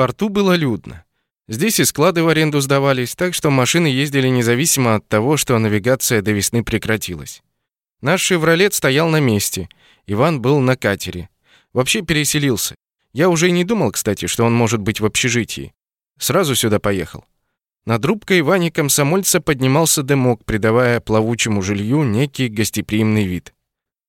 порту было людно. Здесь и склады в аренду сдавались, так что машины ездили независимо от того, что навигация до весны прекратилась. Наш «Шевролет» стоял на месте. Иван был на катере. Вообще переселился. Я уже и не думал, кстати, что он может быть в общежитии. Сразу сюда поехал. Над рубкой Вани комсомольца поднимался дымок, придавая плавучему жилью некий гостеприимный вид.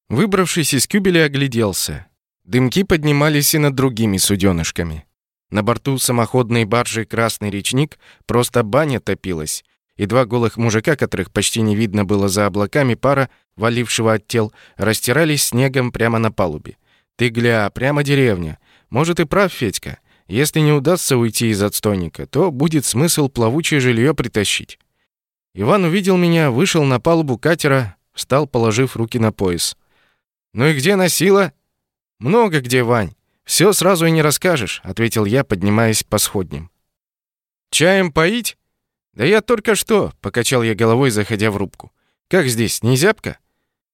Выбравшись из кюбеля, огляделся. Дымки поднимались и над другими суденышками. На борту самоходной баржи «Красный речник» просто баня топилась, и два голых мужика, которых почти не видно было за облаками пара, валившего от тел, растирались снегом прямо на палубе. Ты гля, прямо деревня. Может и прав Федька. Если не удастся уйти из отстойника, то будет смысл плавучее жилье притащить. Иван увидел меня, вышел на палубу катера, встал, положив руки на пояс. «Ну и где носила?» «Много где, Вань. Все сразу и не расскажешь», — ответил я, поднимаясь по сходням. «Чаем поить?» «Да я только что», — покачал я головой, заходя в рубку. «Как здесь, не зябко?»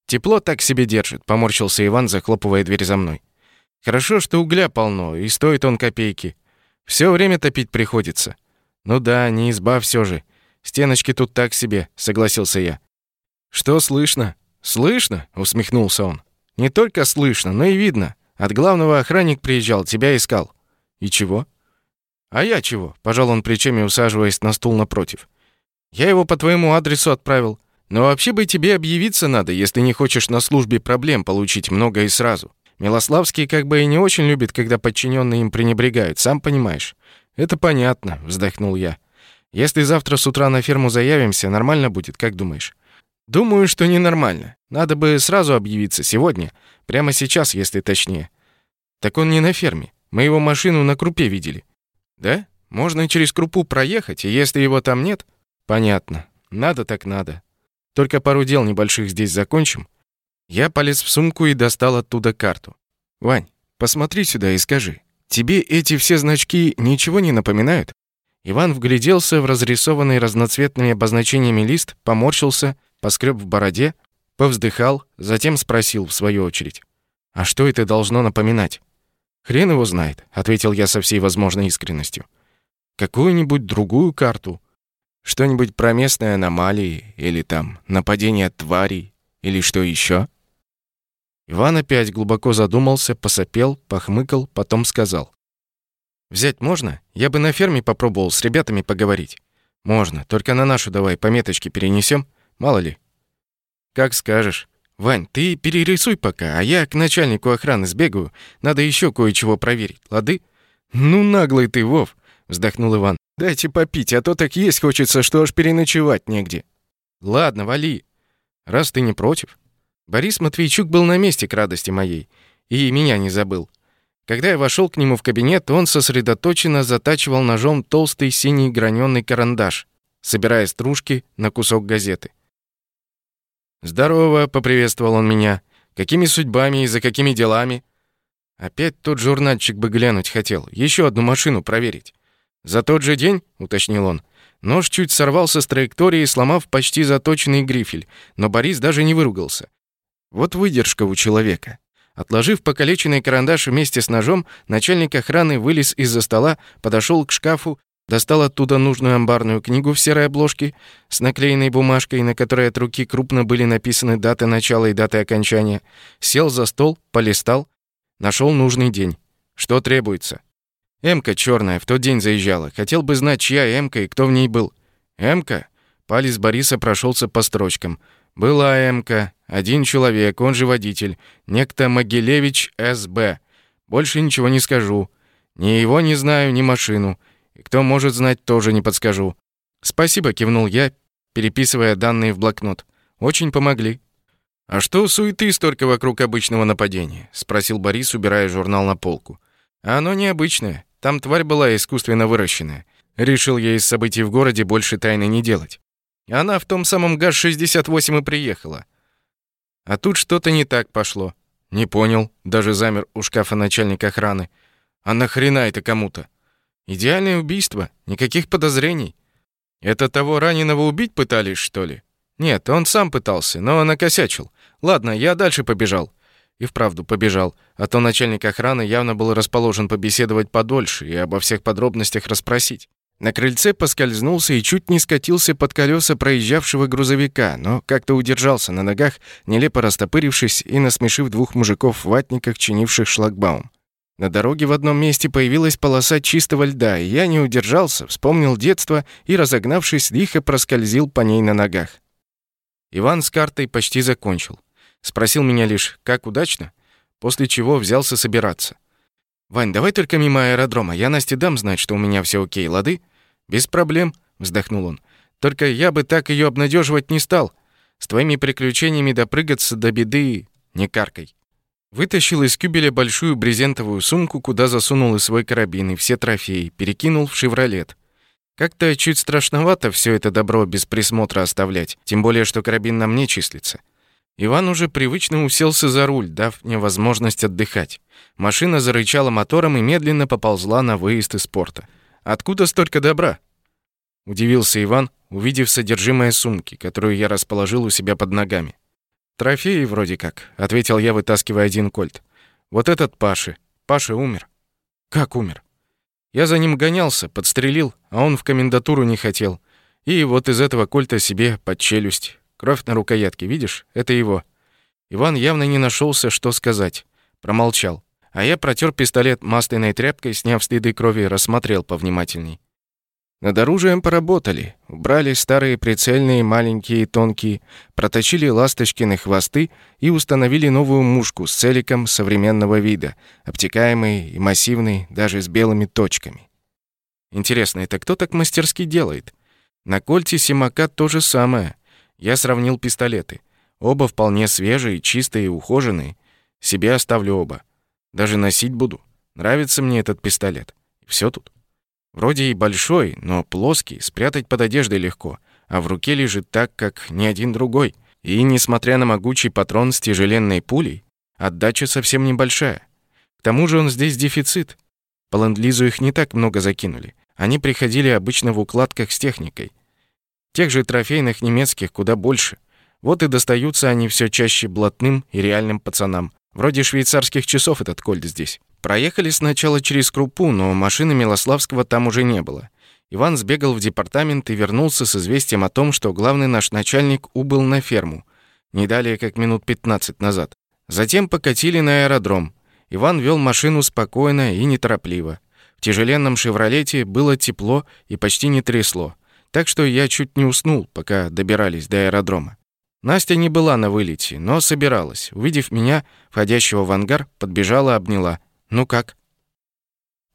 «Тепло так себе держит», — поморщился Иван, захлопывая дверь за мной. «Хорошо, что угля полно, и стоит он копейки. Все время топить приходится». «Ну да, не изба все же. Стеночки тут так себе», — согласился я. «Что слышно?» «Слышно?» — усмехнулся он. «Не только слышно, но и видно. От главного охранник приезжал, тебя искал». «И чего?» «А я чего?» — пожал он плечами, усаживаясь на стул напротив. «Я его по твоему адресу отправил. Но вообще бы тебе объявиться надо, если не хочешь на службе проблем получить много и сразу. Милославский как бы и не очень любит, когда подчиненные им пренебрегают, сам понимаешь». «Это понятно», — вздохнул я. «Если завтра с утра на ферму заявимся, нормально будет, как думаешь?» «Думаю, что ненормально. Надо бы сразу объявиться сегодня. Прямо сейчас, если точнее». «Так он не на ферме. Мы его машину на крупе видели». «Да? Можно через крупу проехать, и если его там нет...» «Понятно. Надо так надо. Только пару дел небольших здесь закончим». Я полез в сумку и достал оттуда карту. «Вань, посмотри сюда и скажи, тебе эти все значки ничего не напоминают?» Иван вгляделся в разрисованный разноцветными обозначениями лист, поморщился поскреб в бороде, повздыхал, затем спросил в свою очередь. «А что это должно напоминать?» «Хрен его знает», — ответил я со всей возможной искренностью. «Какую-нибудь другую карту. Что-нибудь про местные аномалии или там нападение тварей или что еще?» Иван опять глубоко задумался, посопел, похмыкал, потом сказал. «Взять можно? Я бы на ферме попробовал с ребятами поговорить». «Можно, только на нашу давай пометочки перенесем. Мало ли. Как скажешь. Вань, ты перерисуй пока, а я к начальнику охраны сбегаю. Надо еще кое-чего проверить, лады? Ну, наглый ты, Вов, вздохнул Иван. Дайте попить, а то так есть хочется, что аж переночевать негде. Ладно, вали. Раз ты не против. Борис Матвейчук был на месте к радости моей и меня не забыл. Когда я вошел к нему в кабинет, он сосредоточенно затачивал ножом толстый синий граненый карандаш, собирая стружки на кусок газеты. «Здорово», — поприветствовал он меня. «Какими судьбами и за какими делами?» Опять тот журнальчик бы глянуть хотел, еще одну машину проверить. «За тот же день?» — уточнил он. Нож чуть сорвался с траектории, сломав почти заточенный грифель, но Борис даже не выругался. Вот выдержка у человека. Отложив покалеченный карандаш вместе с ножом, начальник охраны вылез из-за стола, подошел к шкафу Достал оттуда нужную амбарную книгу в серой обложке с наклеенной бумажкой, на которой от руки крупно были написаны даты начала и даты окончания. Сел за стол, полистал, нашел нужный день. Что требуется? Эмка черная в тот день заезжала. Хотел бы знать, чья Эмка и кто в ней был. Эмка? Палец Бориса прошелся по строчкам. Была Эмка, один человек, он же водитель, некто Могилевич С.Б. Больше ничего не скажу. Ни его не знаю, ни машину. И кто может знать, тоже не подскажу. Спасибо, кивнул я, переписывая данные в блокнот. Очень помогли. А что суеты столько вокруг обычного нападения? спросил Борис, убирая журнал на полку. А оно необычное. Там тварь была искусственно выращенная. Решил я из событий в городе больше тайны не делать. Она в том самом ГАЗ-68 и приехала. А тут что-то не так пошло. Не понял, даже замер у шкафа начальник охраны. А нахрена это кому-то? Идеальное убийство, никаких подозрений. Это того раненого убить пытались, что ли? Нет, он сам пытался, но накосячил. Ладно, я дальше побежал. И вправду побежал, а то начальник охраны явно был расположен побеседовать подольше и обо всех подробностях расспросить. На крыльце поскользнулся и чуть не скатился под колеса проезжавшего грузовика, но как-то удержался на ногах, нелепо растопырившись и насмешив двух мужиков в ватниках, чинивших шлагбаум. На дороге в одном месте появилась полоса чистого льда, и я не удержался, вспомнил детство и, разогнавшись, лихо проскользил по ней на ногах. Иван с картой почти закончил. Спросил меня лишь, как удачно, после чего взялся собираться. «Вань, давай только мимо аэродрома. Я Насте дам знать, что у меня все окей, лады?» «Без проблем», — вздохнул он. «Только я бы так ее обнадеживать не стал. С твоими приключениями допрыгаться до беды не каркай». Вытащил из кюбеля большую брезентовую сумку, куда засунул и свой карабин, и все трофеи, перекинул в «Шевролет». Как-то чуть страшновато все это добро без присмотра оставлять, тем более, что карабин на мне числится. Иван уже привычно уселся за руль, дав мне возможность отдыхать. Машина зарычала мотором и медленно поползла на выезд из порта. «Откуда столько добра?» Удивился Иван, увидев содержимое сумки, которую я расположил у себя под ногами. «Трофеи вроде как», — ответил я, вытаскивая один кольт. «Вот этот Паши. Паша умер». «Как умер?» «Я за ним гонялся, подстрелил, а он в комендатуру не хотел. И вот из этого кольта себе под челюсть. Кровь на рукоятке, видишь? Это его. Иван явно не нашелся, что сказать. Промолчал. А я протер пистолет масляной тряпкой, сняв следы крови, рассмотрел повнимательней. Над оружием поработали. Убрали старые прицельные, маленькие и тонкие, проточили ласточкины хвосты и установили новую мушку с целиком современного вида, обтекаемый и массивный, даже с белыми точками. Интересно, это кто так мастерски делает? На кольте Симака то же самое. Я сравнил пистолеты. Оба вполне свежие, чистые и ухоженные. Себе оставлю оба. Даже носить буду. Нравится мне этот пистолет. Все тут. Вроде и большой, но плоский, спрятать под одеждой легко, а в руке лежит так, как ни один другой. И, несмотря на могучий патрон с тяжеленной пулей, отдача совсем небольшая. К тому же он здесь дефицит. По ленд их не так много закинули. Они приходили обычно в укладках с техникой. Тех же трофейных немецких куда больше. Вот и достаются они все чаще блатным и реальным пацанам. Вроде швейцарских часов этот кольт здесь. Проехали сначала через Крупу, но машины Милославского там уже не было. Иван сбегал в департамент и вернулся с известием о том, что главный наш начальник убыл на ферму. Не далее, как минут 15 назад. Затем покатили на аэродром. Иван вел машину спокойно и неторопливо. В тяжеленном «Шевролете» было тепло и почти не трясло так что я чуть не уснул, пока добирались до аэродрома. Настя не была на вылете, но собиралась. Увидев меня, входящего в ангар, подбежала, обняла. «Ну как?»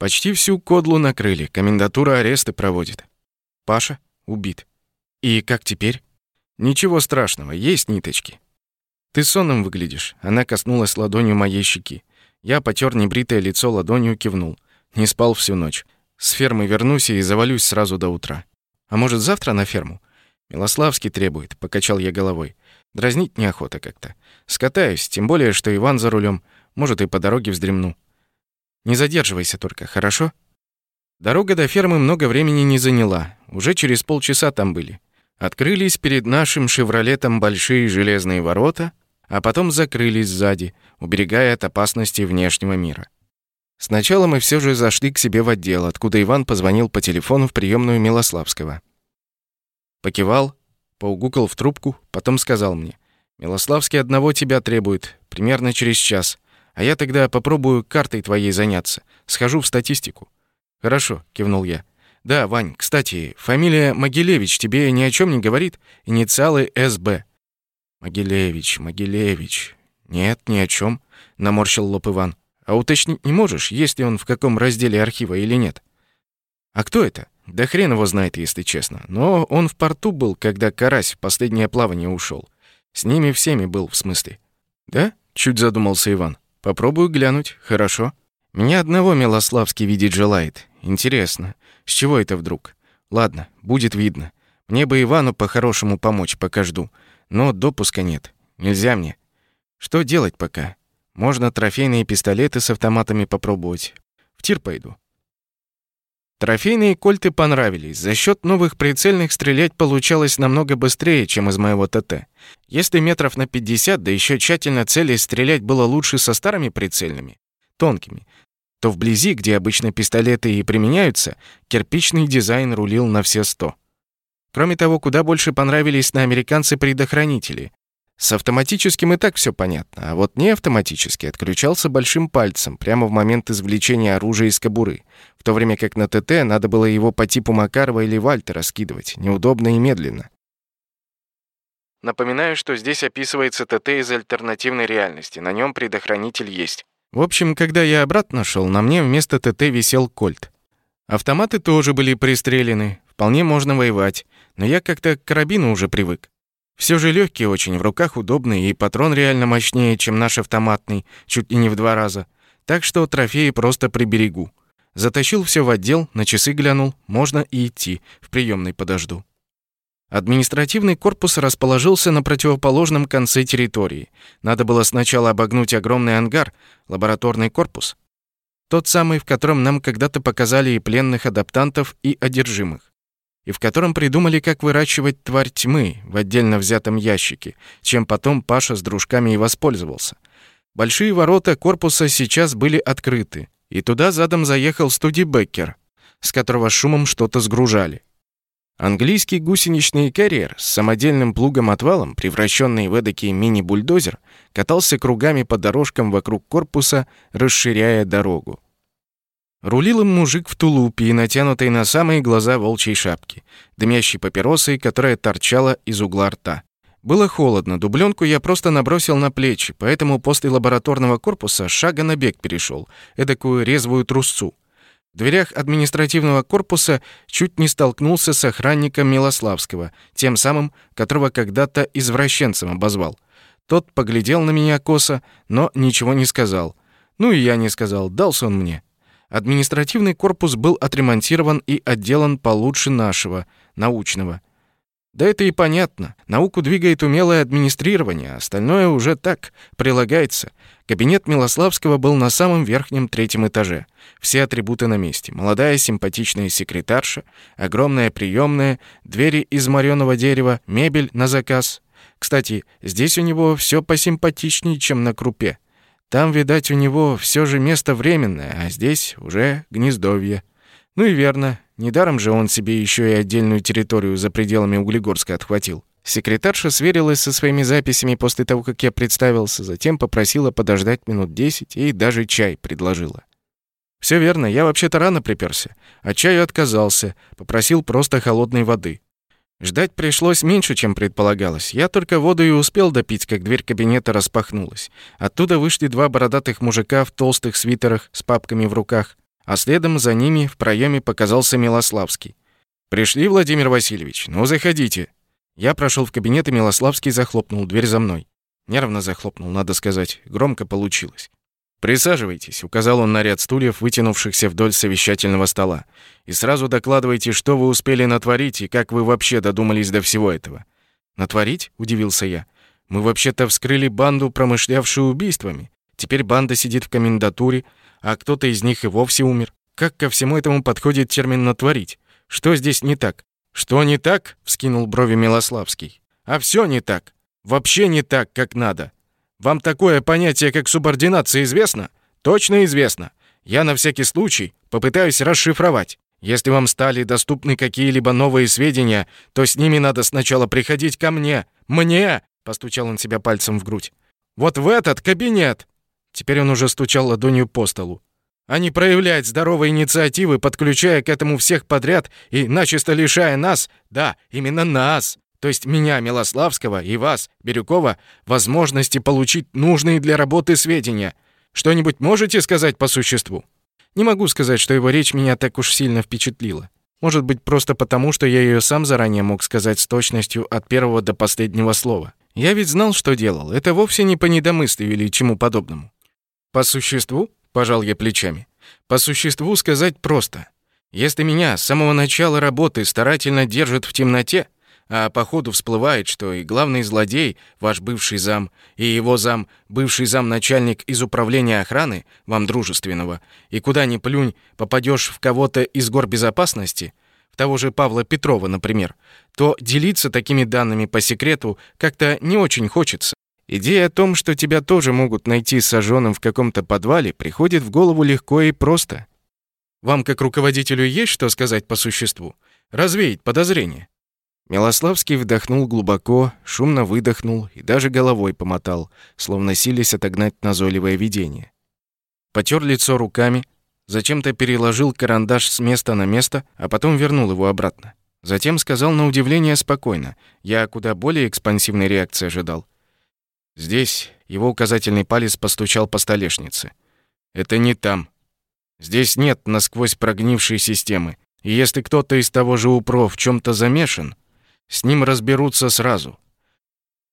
Почти всю кодлу накрыли, комендатура аресты проводит. Паша убит. И как теперь? Ничего страшного, есть ниточки. Ты сонным выглядишь. Она коснулась ладонью моей щеки. Я потер небритое лицо ладонью, кивнул. Не спал всю ночь. С фермы вернусь и завалюсь сразу до утра. А может, завтра на ферму? Милославский требует, покачал я головой. Дразнить неохота как-то. Скатаюсь, тем более, что Иван за рулем, может, и по дороге вздремну. Не задерживайся только, хорошо? Дорога до фермы много времени не заняла. Уже через полчаса там были. Открылись перед нашим «Шевролетом» большие железные ворота, а потом закрылись сзади, уберегая от опасности внешнего мира. Сначала мы все же зашли к себе в отдел, откуда Иван позвонил по телефону в приемную Милославского. Покивал, поугукал в трубку, потом сказал мне: "Милославский одного тебя требует, примерно через час. А я тогда попробую картой твоей заняться. Схожу в статистику". "Хорошо", кивнул я. "Да, Вань, кстати, фамилия Могилевич тебе ни о чем не говорит? Инициалы СБ". Могилевич, Могилевич. Нет, ни о чем, наморщил лоб Иван. А уточнить не можешь, есть ли он в каком разделе архива или нет? А кто это? Да хрен его знает, если честно. Но он в порту был, когда Карась в последнее плавание ушел. С ними всеми был, в смысле. Да? Чуть задумался Иван. Попробую глянуть, хорошо. Меня одного Милославский видеть желает. Интересно, с чего это вдруг? Ладно, будет видно. Мне бы Ивану по-хорошему помочь, пока жду. Но допуска нет. Нельзя мне. Что делать пока? Можно трофейные пистолеты с автоматами попробовать. В тир пойду. Трофейные кольты понравились. За счет новых прицельных стрелять получалось намного быстрее, чем из моего ТТ. Если метров на 50, да еще тщательно цели стрелять было лучше со старыми прицельными, тонкими, то вблизи, где обычно пистолеты и применяются, кирпичный дизайн рулил на все сто. Кроме того, куда больше понравились на американцы предохранители. С автоматическим и так все понятно, а вот не автоматически отключался большим пальцем прямо в момент извлечения оружия из кобуры, в то время как на ТТ надо было его по типу Макарова или Вальтера скидывать, неудобно и медленно. Напоминаю, что здесь описывается ТТ из альтернативной реальности, на нем предохранитель есть. В общем, когда я обратно шел, на мне вместо ТТ висел кольт. Автоматы тоже были пристрелены, вполне можно воевать, но я как-то к карабину уже привык. Все же легкий очень, в руках удобный, и патрон реально мощнее, чем наш автоматный, чуть ли не в два раза. Так что трофеи просто приберегу. Затащил все в отдел, на часы глянул, можно и идти, в приемной подожду. Административный корпус расположился на противоположном конце территории. Надо было сначала обогнуть огромный ангар, лабораторный корпус. Тот самый, в котором нам когда-то показали и пленных адаптантов, и одержимых и в котором придумали, как выращивать тварь тьмы в отдельно взятом ящике, чем потом Паша с дружками и воспользовался. Большие ворота корпуса сейчас были открыты, и туда задом заехал Студи Беккер, с которого шумом что-то сгружали. Английский гусеничный карьер с самодельным плугом-отвалом, превращенный в эдакий мини-бульдозер, катался кругами по дорожкам вокруг корпуса, расширяя дорогу. Рулил им мужик в тулупе и натянутой на самые глаза волчьей шапки, дымящей папиросой, которая торчала из угла рта. Было холодно, дубленку я просто набросил на плечи, поэтому после лабораторного корпуса шага на бег перешел, эдакую резвую трусцу. В дверях административного корпуса чуть не столкнулся с охранником Милославского, тем самым, которого когда-то извращенцем обозвал. Тот поглядел на меня косо, но ничего не сказал. Ну и я не сказал, дался он мне. Административный корпус был отремонтирован и отделан получше нашего, научного. Да это и понятно. Науку двигает умелое администрирование, остальное уже так, прилагается. Кабинет Милославского был на самом верхнем третьем этаже. Все атрибуты на месте. Молодая симпатичная секретарша, огромная приемная, двери из мореного дерева, мебель на заказ. Кстати, здесь у него все посимпатичнее, чем на крупе. Там, видать, у него все же место временное, а здесь уже гнездовье. Ну и верно, недаром же он себе еще и отдельную территорию за пределами Углегорска отхватил. Секретарша сверилась со своими записями после того, как я представился, затем попросила подождать минут десять и даже чай предложила. Все верно, я вообще-то рано приперся, а чаю отказался, попросил просто холодной воды. Ждать пришлось меньше, чем предполагалось. Я только воду и успел допить, как дверь кабинета распахнулась. Оттуда вышли два бородатых мужика в толстых свитерах с папками в руках, а следом за ними в проеме показался Милославский. «Пришли, Владимир Васильевич? Ну, заходите». Я прошел в кабинет, и Милославский захлопнул дверь за мной. Нервно захлопнул, надо сказать. Громко получилось. «Присаживайтесь», — указал он на ряд стульев, вытянувшихся вдоль совещательного стола. «И сразу докладывайте, что вы успели натворить и как вы вообще додумались до всего этого». «Натворить?» — удивился я. «Мы вообще-то вскрыли банду, промышлявшую убийствами. Теперь банда сидит в комендатуре, а кто-то из них и вовсе умер. Как ко всему этому подходит термин «натворить»? Что здесь не так?» «Что не так?» — вскинул брови Милославский. «А все не так. Вообще не так, как надо. Вам такое понятие, как субординация, известно? Точно известно. Я на всякий случай попытаюсь расшифровать. Если вам стали доступны какие-либо новые сведения, то с ними надо сначала приходить ко мне. Мне!» — постучал он себя пальцем в грудь. «Вот в этот кабинет!» Теперь он уже стучал ладонью по столу. «А не проявлять здоровой инициативы, подключая к этому всех подряд и начисто лишая нас, да, именно нас, то есть меня, Милославского, и вас, Бирюкова, возможности получить нужные для работы сведения. Что-нибудь можете сказать по существу? Не могу сказать, что его речь меня так уж сильно впечатлила. Может быть, просто потому, что я ее сам заранее мог сказать с точностью от первого до последнего слова. Я ведь знал, что делал. Это вовсе не по недомыслию или чему подобному. По существу, пожал я плечами. По существу сказать просто. Если меня с самого начала работы старательно держат в темноте, а по ходу всплывает, что и главный злодей, ваш бывший зам, и его зам, бывший зам-начальник из управления охраны, вам дружественного, и куда ни плюнь, попадешь в кого-то из гор безопасности, в того же Павла Петрова, например, то делиться такими данными по секрету как-то не очень хочется. Идея о том, что тебя тоже могут найти сожженным в каком-то подвале, приходит в голову легко и просто. Вам, как руководителю, есть что сказать по существу? Развеять подозрения?» Милославский вдохнул глубоко, шумно выдохнул и даже головой помотал, словно силясь отогнать назойливое видение. Потер лицо руками, зачем-то переложил карандаш с места на место, а потом вернул его обратно. Затем сказал на удивление спокойно. Я куда более экспансивной реакции ожидал. Здесь его указательный палец постучал по столешнице. Это не там. Здесь нет насквозь прогнившей системы. И если кто-то из того же УПРО в чем то замешан, с ним разберутся сразу.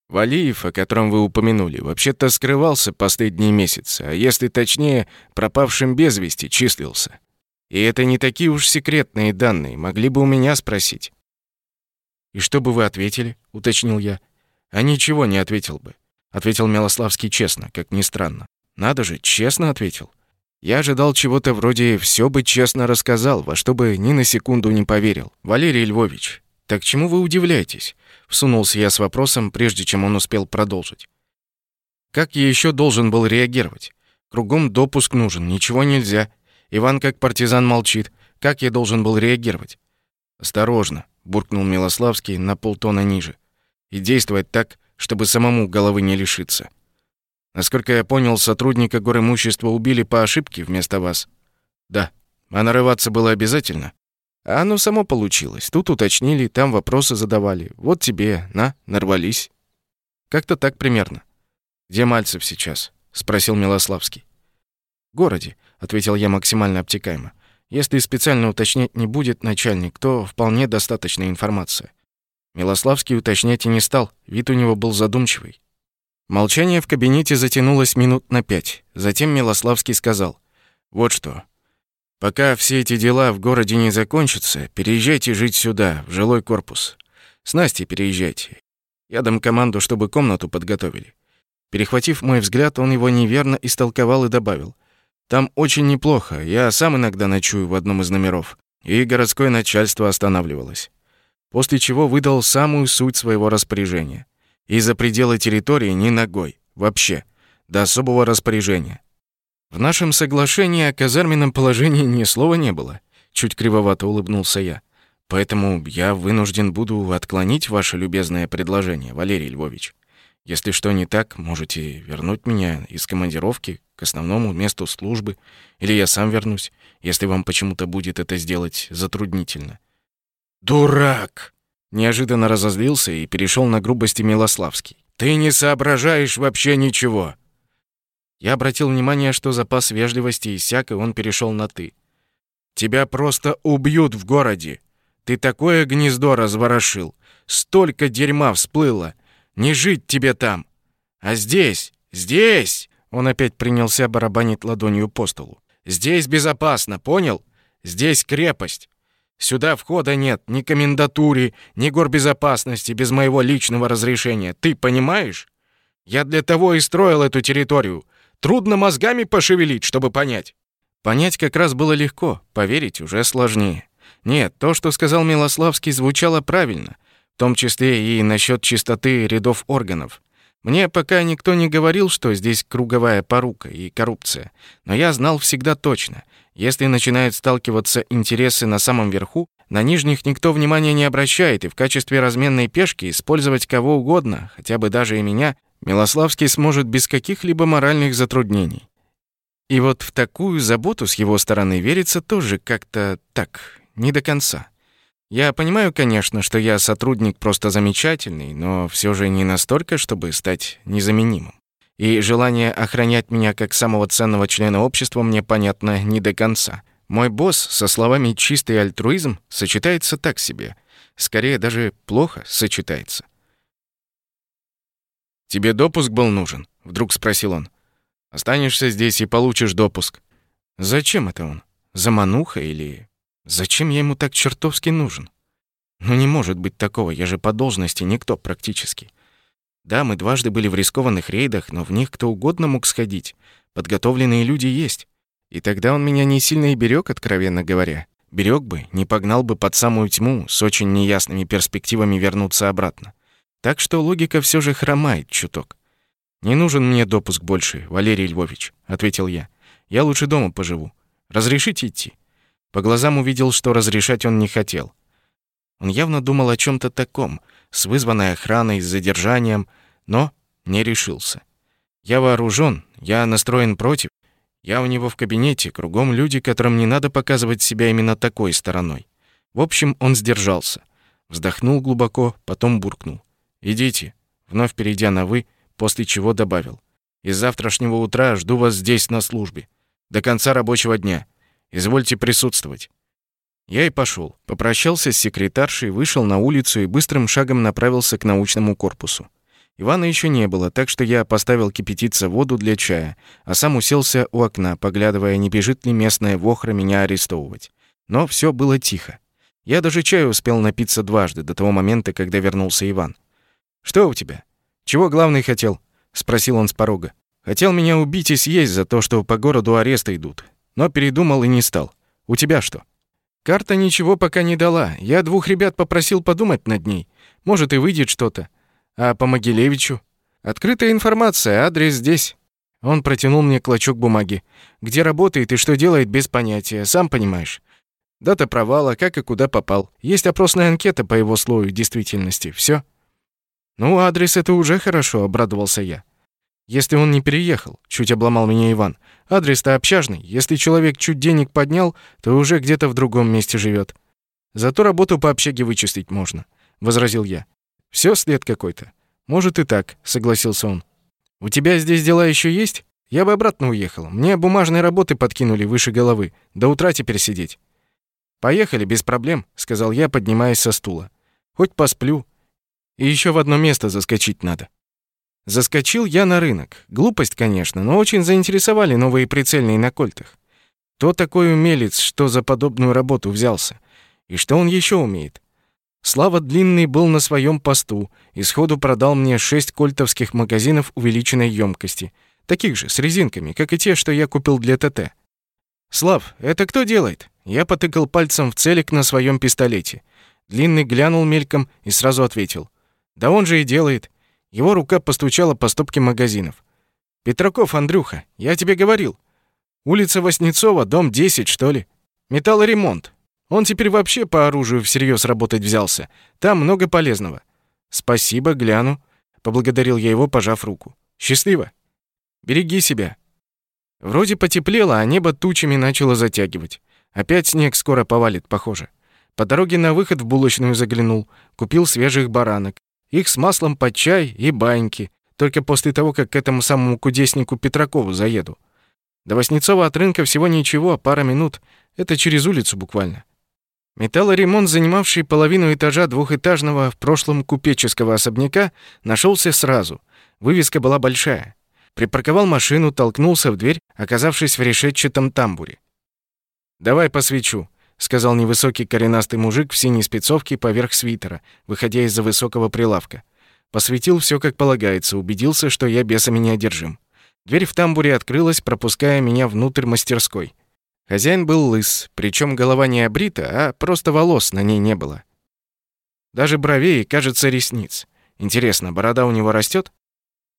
Валиев, о котором вы упомянули, вообще-то скрывался последние месяцы, а если точнее, пропавшим без вести числился. И это не такие уж секретные данные, могли бы у меня спросить. «И что бы вы ответили?» — уточнил я. «А ничего не ответил бы», — ответил Милославский честно, как ни странно. «Надо же, честно ответил. Я ожидал чего-то вроде «все бы честно рассказал», во что бы ни на секунду не поверил. «Валерий Львович, так чему вы удивляетесь?» Всунулся я с вопросом, прежде чем он успел продолжить. Как я еще должен был реагировать? Кругом допуск нужен, ничего нельзя. Иван как партизан молчит. Как я должен был реагировать? «Осторожно», — буркнул Милославский на полтона ниже. «И действовать так, чтобы самому головы не лишиться». Насколько я понял, сотрудника горимущества убили по ошибке вместо вас. Да. А нарываться было обязательно? А оно само получилось. Тут уточнили, там вопросы задавали. Вот тебе, на, нарвались. Как-то так примерно. Где Мальцев сейчас? спросил Милославский. В городе, ответил я максимально обтекаемо. Если специально уточнять не будет начальник, то вполне достаточная информация. Милославский уточнять и не стал, вид у него был задумчивый. Молчание в кабинете затянулось минут на пять. Затем Милославский сказал: "Вот что. Пока все эти дела в городе не закончатся, переезжайте жить сюда, в жилой корпус. С Настей переезжайте. Я дам команду, чтобы комнату подготовили". Перехватив мой взгляд, он его неверно истолковал и добавил: "Там очень неплохо. Я сам иногда ночую в одном из номеров, и городское начальство останавливалось". После чего выдал самую суть своего распоряжения и за пределы территории ни ногой. Вообще. До особого распоряжения. В нашем соглашении о казарменном положении ни слова не было. Чуть кривовато улыбнулся я. Поэтому я вынужден буду отклонить ваше любезное предложение, Валерий Львович. Если что не так, можете вернуть меня из командировки к основному месту службы, или я сам вернусь, если вам почему-то будет это сделать затруднительно. Дурак, Неожиданно разозлился и перешел на грубости Милославский. «Ты не соображаешь вообще ничего!» Я обратил внимание, что запас вежливости иссяк, и он перешел на «ты». «Тебя просто убьют в городе! Ты такое гнездо разворошил! Столько дерьма всплыло! Не жить тебе там! А здесь, здесь...» Он опять принялся барабанить ладонью по столу. «Здесь безопасно, понял? Здесь крепость. Сюда входа нет ни комендатуре, ни горбезопасности без моего личного разрешения. Ты понимаешь? Я для того и строил эту территорию. Трудно мозгами пошевелить, чтобы понять. Понять как раз было легко, поверить уже сложнее. Нет, то, что сказал Милославский, звучало правильно, в том числе и насчет чистоты рядов органов. Мне пока никто не говорил, что здесь круговая порука и коррупция, но я знал всегда точно. Если начинают сталкиваться интересы на самом верху, на нижних никто внимания не обращает, и в качестве разменной пешки использовать кого угодно, хотя бы даже и меня, Милославский сможет без каких-либо моральных затруднений. И вот в такую заботу с его стороны верится тоже как-то так, не до конца. Я понимаю, конечно, что я сотрудник просто замечательный, но все же не настолько, чтобы стать незаменимым и желание охранять меня как самого ценного члена общества мне понятно не до конца. Мой босс со словами «чистый альтруизм» сочетается так себе. Скорее, даже плохо сочетается. «Тебе допуск был нужен?» — вдруг спросил он. «Останешься здесь и получишь допуск». «Зачем это он? Замануха или...» «Зачем я ему так чертовски нужен?» Ну не может быть такого, я же по должности никто практически. Да, мы дважды были в рискованных рейдах, но в них кто угодно мог сходить. Подготовленные люди есть. И тогда он меня не сильно и берег, откровенно говоря. Берег бы, не погнал бы под самую тьму с очень неясными перспективами вернуться обратно. Так что логика все же хромает чуток. «Не нужен мне допуск больше, Валерий Львович», — ответил я. «Я лучше дома поживу. Разрешите идти?» По глазам увидел, что разрешать он не хотел. Он явно думал о чем то таком, с вызванной охраной, с задержанием, но не решился. «Я вооружен, я настроен против. Я у него в кабинете, кругом люди, которым не надо показывать себя именно такой стороной». В общем, он сдержался. Вздохнул глубоко, потом буркнул. «Идите», вновь перейдя на «вы», после чего добавил. «Из завтрашнего утра жду вас здесь на службе. До конца рабочего дня. Извольте присутствовать». Я и пошел. Попрощался с секретаршей, вышел на улицу и быстрым шагом направился к научному корпусу. Ивана еще не было, так что я поставил кипятиться воду для чая, а сам уселся у окна, поглядывая, не бежит ли местная вохра меня арестовывать. Но все было тихо. Я даже чаю успел напиться дважды до того момента, когда вернулся Иван. «Что у тебя?» «Чего главный хотел?» — спросил он с порога. «Хотел меня убить и съесть за то, что по городу аресты идут. Но передумал и не стал. У тебя что?» «Карта ничего пока не дала. Я двух ребят попросил подумать над ней. Может, и выйдет что-то. А по Могилевичу?» «Открытая информация, адрес здесь». Он протянул мне клочок бумаги. Где работает и что делает, без понятия, сам понимаешь. Дата провала, как и куда попал. Есть опросная анкета по его слою действительности. Все. «Ну, адрес — это уже хорошо», — обрадовался я. «Если он не переехал», — чуть обломал меня Иван. «Адрес-то общажный. Если человек чуть денег поднял, то уже где-то в другом месте живет. Зато работу по общаге вычислить можно», — возразил я. Все след какой-то». «Может и так», — согласился он. «У тебя здесь дела еще есть? Я бы обратно уехал. Мне бумажные работы подкинули выше головы. До утра теперь сидеть». «Поехали, без проблем», — сказал я, поднимаясь со стула. «Хоть посплю, и еще в одно место заскочить надо. Заскочил я на рынок. Глупость, конечно, но очень заинтересовали новые прицельные на кольтах. Кто такой умелец, что за подобную работу взялся? И что он еще умеет? Слава Длинный был на своем посту и сходу продал мне шесть кольтовских магазинов увеличенной емкости, таких же, с резинками, как и те, что я купил для ТТ. «Слав, это кто делает?» Я потыкал пальцем в целик на своем пистолете. Длинный глянул мельком и сразу ответил. Да он же и делает. Его рука постучала по стопке магазинов. Петраков, Андрюха, я тебе говорил. Улица Васнецова, дом 10, что ли? Металлоремонт. Он теперь вообще по оружию всерьез работать взялся. Там много полезного. Спасибо, гляну, поблагодарил я его, пожав руку. Счастливо. Береги себя. Вроде потеплело, а небо тучами начало затягивать. Опять снег скоро повалит, похоже. По дороге на выход в булочную заглянул, купил свежих баранок. Их с маслом под чай и баньки, только после того, как к этому самому кудеснику Петракову заеду. До Васнецова от рынка всего ничего, пара минут. Это через улицу буквально. Металлоремонт, занимавший половину этажа двухэтажного в прошлом купеческого особняка, нашелся сразу. Вывеска была большая. Припарковал машину, толкнулся в дверь, оказавшись в решетчатом тамбуре. «Давай посвечу», сказал невысокий коренастый мужик в синей спецовке поверх свитера, выходя из-за высокого прилавка. Посветил все как полагается, убедился, что я бесами не одержим. Дверь в тамбуре открылась, пропуская меня внутрь мастерской. Хозяин был лыс, причем голова не обрита, а просто волос на ней не было. Даже бровей, кажется, ресниц. Интересно, борода у него растет?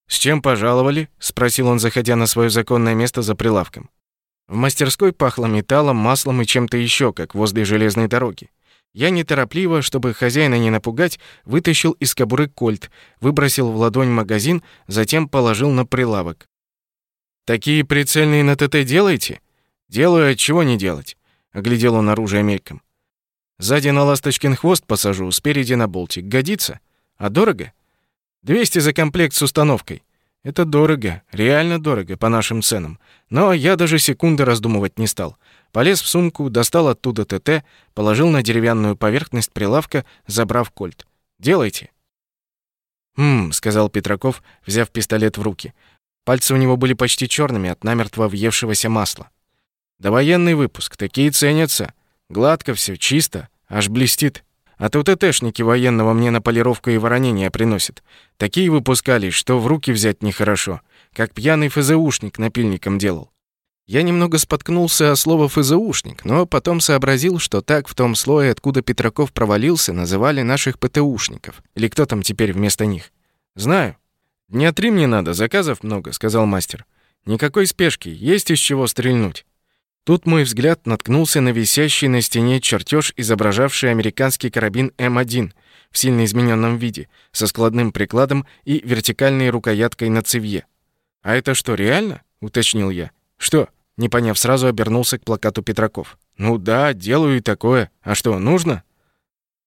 «С чем пожаловали?» — спросил он, заходя на свое законное место за прилавком. В мастерской пахло металлом, маслом и чем-то еще, как возле железной дороги. Я неторопливо, чтобы хозяина не напугать, вытащил из кобуры кольт, выбросил в ладонь магазин, затем положил на прилавок. «Такие прицельные на ТТ делаете?» «Делаю, чего не делать?» — оглядел он оружие мельком. «Сзади на ласточкин хвост посажу, спереди на болтик. Годится? А дорого?» «200 за комплект с установкой. Это дорого, реально дорого по нашим ценам. Но я даже секунды раздумывать не стал. Полез в сумку, достал оттуда ТТ, положил на деревянную поверхность прилавка, забрав кольт. «Делайте». «Хм», — сказал Петраков, взяв пистолет в руки. Пальцы у него были почти черными от намертво въевшегося масла. «Да военный выпуск, такие ценятся. Гладко все, чисто, аж блестит. А то ТТшники военного мне на полировку и воронение приносят. Такие выпускались, что в руки взять нехорошо. Как пьяный ФЗУшник напильником делал. Я немного споткнулся о слово «ФЗУшник», но потом сообразил, что так в том слое, откуда Петраков провалился, называли наших ПТУшников. Или кто там теперь вместо них? Знаю. «Дня три мне надо, заказов много», — сказал мастер. «Никакой спешки, есть из чего стрельнуть». Тут мой взгляд наткнулся на висящий на стене чертеж, изображавший американский карабин М1 в сильно измененном виде, со складным прикладом и вертикальной рукояткой на цевье. «А это что, реально?» — уточнил я. «Что?» — не поняв, сразу обернулся к плакату Петраков. «Ну да, делаю и такое. А что, нужно?»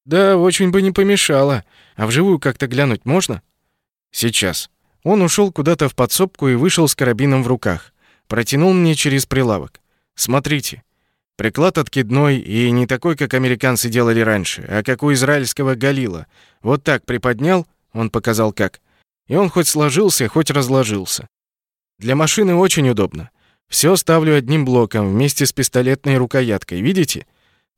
«Да, очень бы не помешало. А вживую как-то глянуть можно?» «Сейчас». Он ушел куда-то в подсобку и вышел с карабином в руках. Протянул мне через прилавок. Смотрите. Приклад откидной и не такой, как американцы делали раньше, а как у израильского Галила. Вот так приподнял, он показал как. И он хоть сложился, хоть разложился. Для машины очень удобно. Все ставлю одним блоком вместе с пистолетной рукояткой, видите?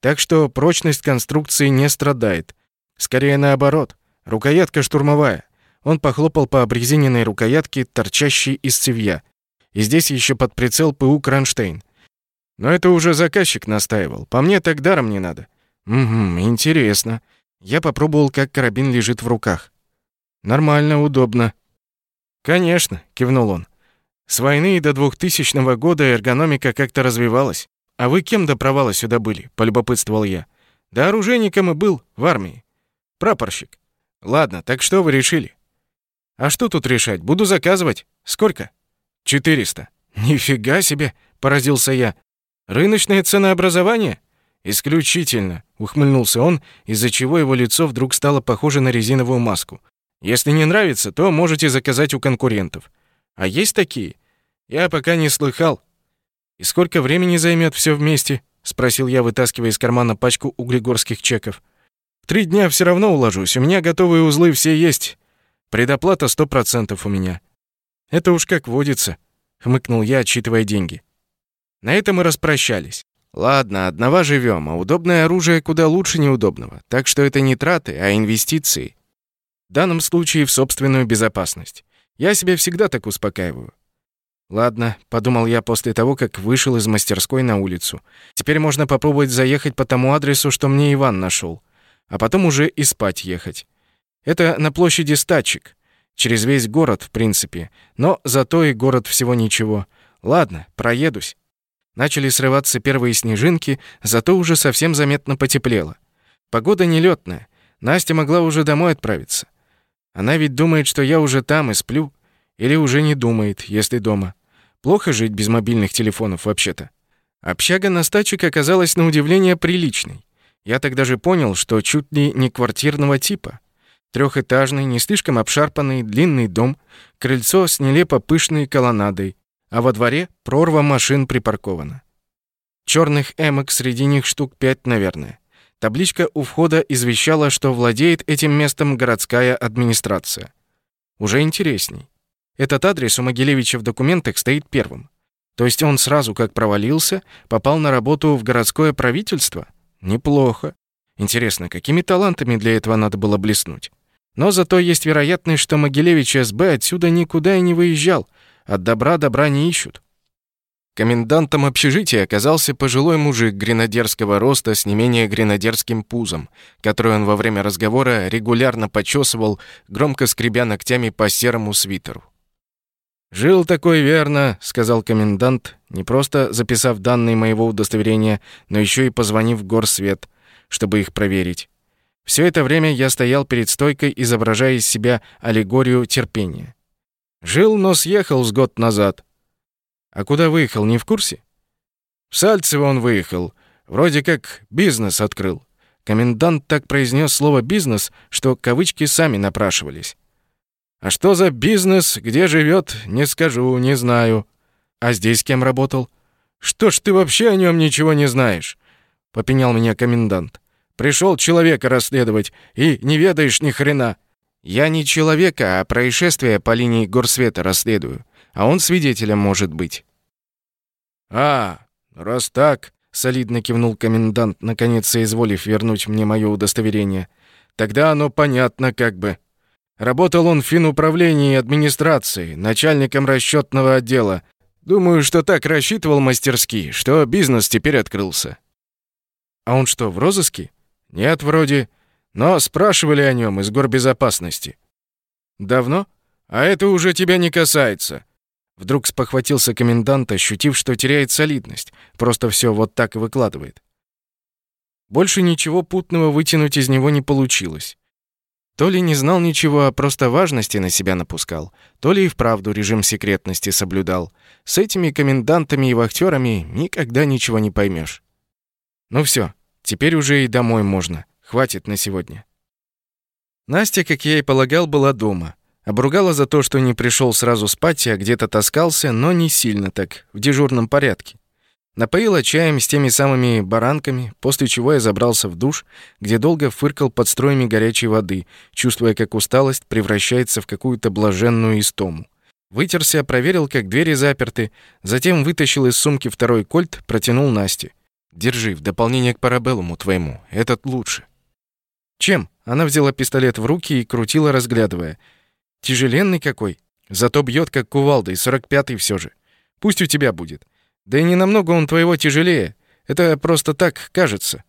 Так что прочность конструкции не страдает. Скорее наоборот. Рукоятка штурмовая. Он похлопал по обрезиненной рукоятке, торчащей из цевья. И здесь еще под прицел ПУ «Кронштейн». Но это уже заказчик настаивал. По мне так даром не надо. Угу, интересно. Я попробовал, как карабин лежит в руках. Нормально, удобно. Конечно, кивнул он. С войны до 2000 года эргономика как-то развивалась. А вы кем до провала сюда были? полюбопытствовал я. Да оружейником и был в армии. Прапорщик. Ладно, так что вы решили? А что тут решать? Буду заказывать. Сколько? 400. Нифига себе, поразился я. Рыночное ценообразование? Исключительно, ухмыльнулся он, из-за чего его лицо вдруг стало похоже на резиновую маску. Если не нравится, то можете заказать у конкурентов. А есть такие? Я пока не слыхал. И сколько времени займет все вместе? спросил я, вытаскивая из кармана пачку углегорских чеков. В три дня все равно уложусь. У меня готовые узлы все есть. Предоплата сто процентов у меня. Это уж как водится, хмыкнул я, отчитывая деньги. На этом мы распрощались. Ладно, одного живем, а удобное оружие куда лучше неудобного. Так что это не траты, а инвестиции. В данном случае в собственную безопасность. Я себя всегда так успокаиваю. Ладно, подумал я после того, как вышел из мастерской на улицу. Теперь можно попробовать заехать по тому адресу, что мне Иван нашел, а потом уже и спать ехать. Это на площади Стачек. Через весь город, в принципе, но зато и город всего ничего. Ладно, проедусь. Начали срываться первые снежинки, зато уже совсем заметно потеплело. Погода нелётная. Настя могла уже домой отправиться. Она ведь думает, что я уже там и сплю. Или уже не думает, если дома. Плохо жить без мобильных телефонов вообще-то. Общага Настачек оказалась на удивление приличной. Я тогда же понял, что чуть ли не квартирного типа. Трехэтажный, не слишком обшарпанный, длинный дом, крыльцо с нелепо пышной колоннадой, а во дворе прорва машин припаркована. Черных эмок среди них штук пять, наверное. Табличка у входа извещала, что владеет этим местом городская администрация. Уже интересней. Этот адрес у Могилевича в документах стоит первым. То есть он сразу, как провалился, попал на работу в городское правительство? Неплохо. Интересно, какими талантами для этого надо было блеснуть? Но зато есть вероятность, что Могилевич СБ отсюда никуда и не выезжал, от добра добра не ищут. Комендантом общежития оказался пожилой мужик гренадерского роста с не менее гренадерским пузом, который он во время разговора регулярно почесывал, громко скребя ногтями по серому свитеру. «Жил такой верно», — сказал комендант, не просто записав данные моего удостоверения, но еще и позвонив в горсвет, чтобы их проверить. Все это время я стоял перед стойкой, изображая из себя аллегорию терпения. Жил, но съехал с год назад. А куда выехал, не в курсе? В Сальцево он выехал. Вроде как бизнес открыл. Комендант так произнес слово «бизнес», что кавычки сами напрашивались. А что за бизнес, где живет, не скажу, не знаю. А здесь кем работал? Что ж ты вообще о нем ничего не знаешь? Попенял меня комендант. Пришел человека расследовать и не ведаешь ни хрена. Я не человека, а происшествие по линии горсвета расследую, а он свидетелем может быть. А, раз так, солидно кивнул комендант, наконец соизволив вернуть мне мое удостоверение. Тогда оно понятно как бы. Работал он в финуправлении и администрации, начальником расчетного отдела. Думаю, что так рассчитывал мастерски, что бизнес теперь открылся. А он что, в розыске? Нет, вроде. Но спрашивали о нем из горбезопасности. Давно? А это уже тебя не касается. Вдруг спохватился комендант, ощутив, что теряет солидность. Просто все вот так и выкладывает. Больше ничего путного вытянуть из него не получилось. То ли не знал ничего, а просто важности на себя напускал, то ли и вправду режим секретности соблюдал. С этими комендантами и вахтерами никогда ничего не поймешь. Ну все, теперь уже и домой можно. Хватит на сегодня. Настя, как я и полагал, была дома. Обругала за то, что не пришел сразу спать, а где-то таскался, но не сильно так, в дежурном порядке. Напоила чаем с теми самыми баранками, после чего я забрался в душ, где долго фыркал под струями горячей воды, чувствуя, как усталость превращается в какую-то блаженную истому. Вытерся, проверил, как двери заперты, затем вытащил из сумки второй кольт, протянул Насте. «Держи, в дополнение к парабеллуму твоему, этот лучше». «Чем?» Она взяла пистолет в руки и крутила, разглядывая — Тяжеленный какой. Зато бьет как кувалдой, 45-й все же. Пусть у тебя будет. Да и не намного он твоего тяжелее. Это просто так кажется.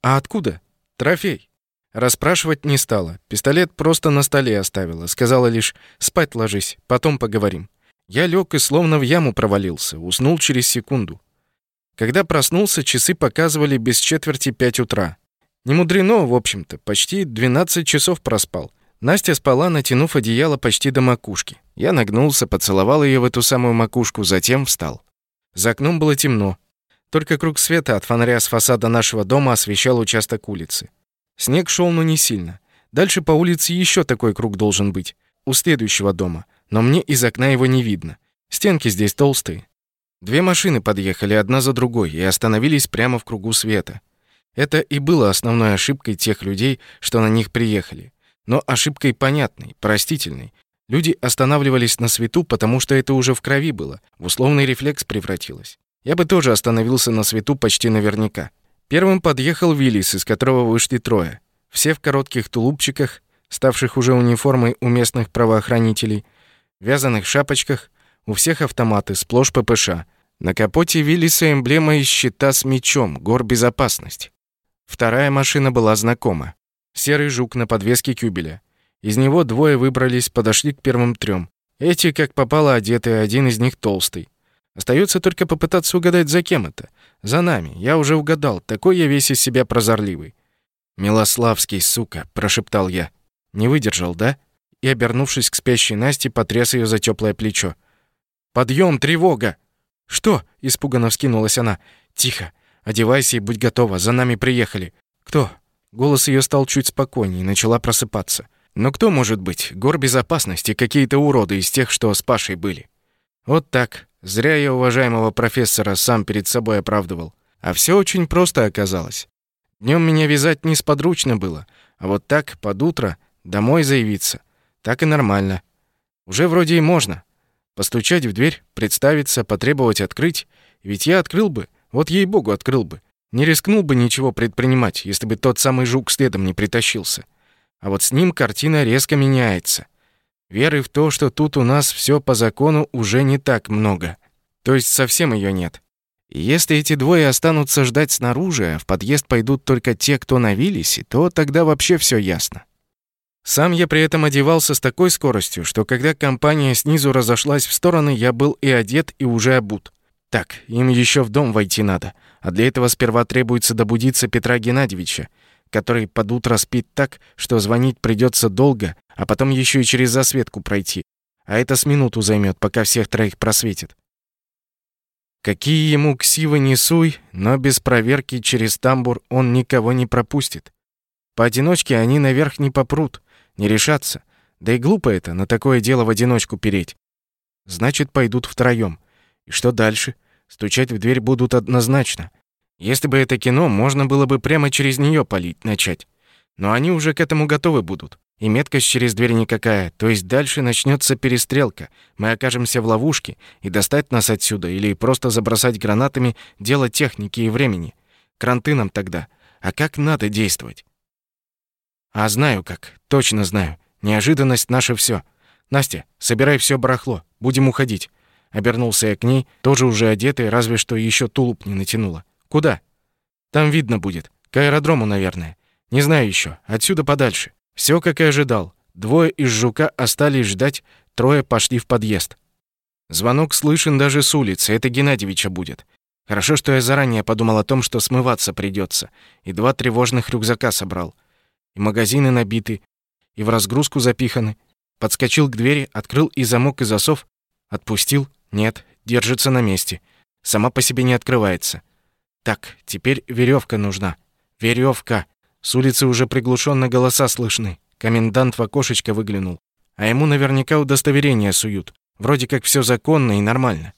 А откуда? Трофей. Расспрашивать не стала. Пистолет просто на столе оставила. Сказала лишь «спать ложись, потом поговорим». Я лег и словно в яму провалился. Уснул через секунду. Когда проснулся, часы показывали без четверти пять утра. Не мудрено, в общем-то. Почти 12 часов проспал. Настя спала, натянув одеяло почти до макушки. Я нагнулся, поцеловал ее в эту самую макушку, затем встал. За окном было темно. Только круг света от фонаря с фасада нашего дома освещал участок улицы. Снег шел, но не сильно. Дальше по улице еще такой круг должен быть. У следующего дома. Но мне из окна его не видно. Стенки здесь толстые. Две машины подъехали одна за другой и остановились прямо в кругу света. Это и было основной ошибкой тех людей, что на них приехали но ошибкой понятной, простительной. Люди останавливались на свету, потому что это уже в крови было, в условный рефлекс превратилось. Я бы тоже остановился на свету почти наверняка. Первым подъехал Виллис, из которого вышли трое. Все в коротких тулупчиках, ставших уже униформой у местных правоохранителей, вязаных шапочках, у всех автоматы, сплошь ППШ. На капоте Виллиса эмблема из щита с мечом, гор безопасность. Вторая машина была знакома. Серый жук на подвеске кюбеля. Из него двое выбрались, подошли к первым трем. Эти, как попало, одеты, один из них толстый. Остается только попытаться угадать, за кем это. За нами. Я уже угадал. Такой я весь из себя прозорливый. «Милославский, сука!» — прошептал я. Не выдержал, да? И, обернувшись к спящей Насте, потряс ее за теплое плечо. «Подъем, тревога!» «Что?» — испуганно вскинулась она. «Тихо. Одевайся и будь готова. За нами приехали». «Кто?» Голос ее стал чуть спокойнее, начала просыпаться. Но кто может быть? Гор безопасности, какие-то уроды из тех, что с Пашей были. Вот так. Зря я уважаемого профессора сам перед собой оправдывал. А все очень просто оказалось. Днем меня вязать несподручно было, а вот так, под утро, домой заявиться. Так и нормально. Уже вроде и можно. Постучать в дверь, представиться, потребовать открыть. Ведь я открыл бы, вот ей-богу открыл бы. Не рискнул бы ничего предпринимать, если бы тот самый жук следом не притащился. А вот с ним картина резко меняется. Веры в то, что тут у нас все по закону, уже не так много. То есть совсем ее нет. И если эти двое останутся ждать снаружи, а в подъезд пойдут только те, кто на Виллисе, то тогда вообще все ясно. Сам я при этом одевался с такой скоростью, что когда компания снизу разошлась в стороны, я был и одет, и уже обут. Так, им еще в дом войти надо. А для этого сперва требуется добудиться Петра Геннадьевича, который под утро спит так, что звонить придется долго, а потом еще и через засветку пройти. А это с минуту займет, пока всех троих просветит. Какие ему ксивы не суй, но без проверки через тамбур он никого не пропустит. Поодиночке они наверх не попрут, не решатся. Да и глупо это, на такое дело в одиночку переть. Значит, пойдут втроем. И что дальше? Стучать в дверь будут однозначно. Если бы это кино, можно было бы прямо через нее палить начать. Но они уже к этому готовы будут. И меткость через дверь никакая, то есть дальше начнется перестрелка. Мы окажемся в ловушке, и достать нас отсюда или просто забросать гранатами — дело техники и времени. Кранты нам тогда. А как надо действовать? А знаю как, точно знаю. Неожиданность наше все. Настя, собирай все барахло, будем уходить. Обернулся я к ней, тоже уже одетый, разве что еще тулуп не натянула. Куда? Там видно будет. К аэродрому, наверное. Не знаю еще. Отсюда подальше. Все, как и ожидал. Двое из жука остались ждать, трое пошли в подъезд. Звонок слышен даже с улицы, это Геннадьевича будет. Хорошо, что я заранее подумал о том, что смываться придется, и два тревожных рюкзака собрал. И магазины набиты, и в разгрузку запиханы. Подскочил к двери, открыл и замок, и засов. Отпустил? Нет, держится на месте. Сама по себе не открывается. Так, теперь веревка нужна. Веревка. С улицы уже приглушенно голоса слышны. Комендант в окошечко выглянул. А ему наверняка удостоверение суют. Вроде как все законно и нормально.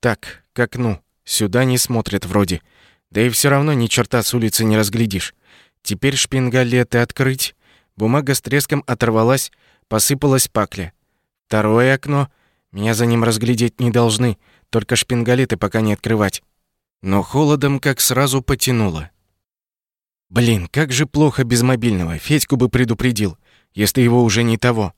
Так, к окну. Сюда не смотрят вроде. Да и все равно ни черта с улицы не разглядишь. Теперь шпингалеты открыть. Бумага с треском оторвалась, посыпалась пакля. Второе окно. Меня за ним разглядеть не должны, только шпингалеты пока не открывать. Но холодом как сразу потянуло. Блин, как же плохо без мобильного. Федьку бы предупредил, если его уже не того.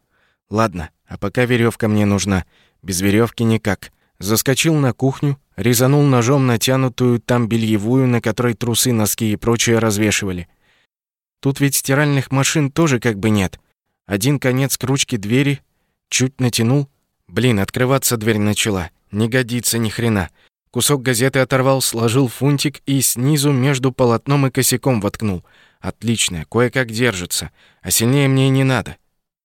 Ладно, а пока веревка мне нужна. Без веревки никак. Заскочил на кухню, резанул ножом натянутую там бельевую, на которой трусы, носки и прочее развешивали. Тут ведь стиральных машин тоже как бы нет. Один конец к ручке двери, чуть натянул. Блин, открываться дверь начала. Не годится ни хрена. Кусок газеты оторвал, сложил фунтик и снизу между полотном и косяком воткнул. Отлично, кое-как держится. А сильнее мне и не надо.